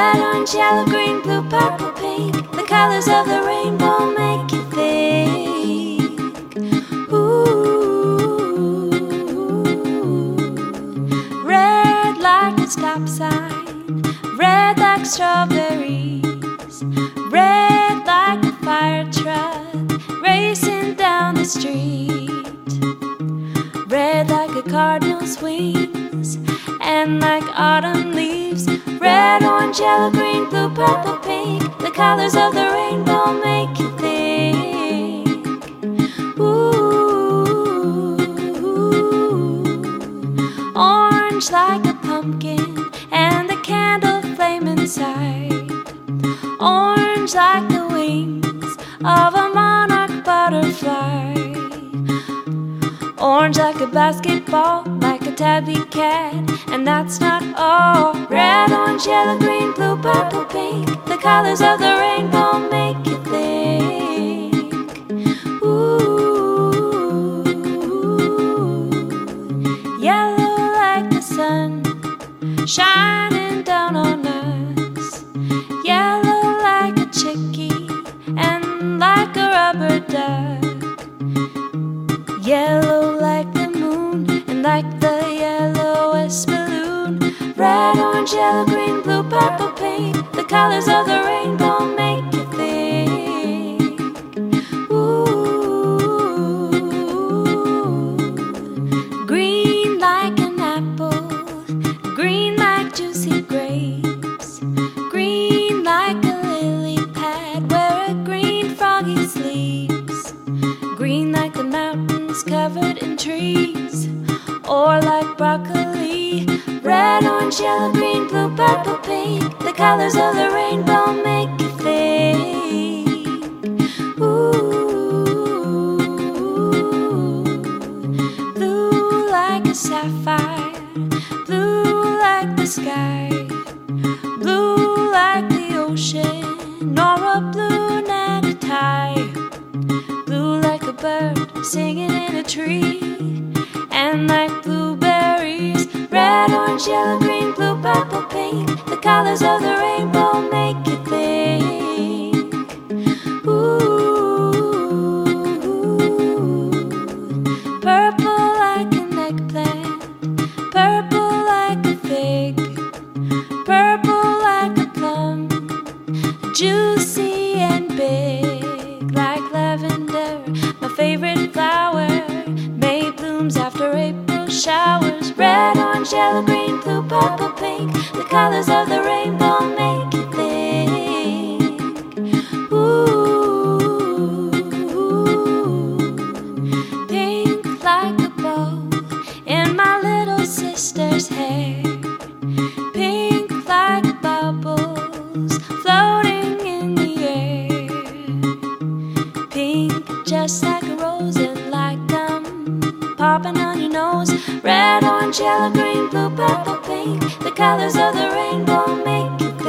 orange, yellow, green, blue, purple, pink. The colors of the rainbow make you think. Ooh, red like a stop sign, red like strawberries, red like a fire truck racing down the street, red like a cardinal's wings, and like autumn leaves. Red, orange, yellow, green, blue, purple, pink. The colors of the rainbow make you think. Ooh, orange like a pumpkin, and the candle flame inside. Orange like the wings of a monarch butterfly. Orange like a basketball, tabby cat, and that's not all. Red, orange, yellow, green, blue, purple, pink. The colors of the rainbow make you think. Ooh, yellow like the sun shining orange, yellow, green, blue, purple, pink. The colors of the rainbow make you think. Ooh, green like an apple, green like juicy grapes, green like a lily pad where a green froggy sleeps. Green like the mountains covered in trees, or like broccoli. Red, orange, yellow, green, blue, purple, pink. The colors of the rainbow make you think. Ooh, blue like a sapphire, blue like the sky, blue like the ocean, or a blue necktie blue like a bird singing in a tree, and like blueberries, red, orange, yellow, green, blue, purple, pink. The colors of the rainbow make you think. Ooh, purple like an eggplant, purple like a fig, purple like a plum juicy and big, like lavender, my favorite flower. May blooms after April orange, yellow, green, blue, purple, pink. The colors of the rainbow make you think. Ooh, pink like a bow in my little sister's hair your nose. Red, orange, yellow, green, blue, purple, pink. The colors of the rainbow make you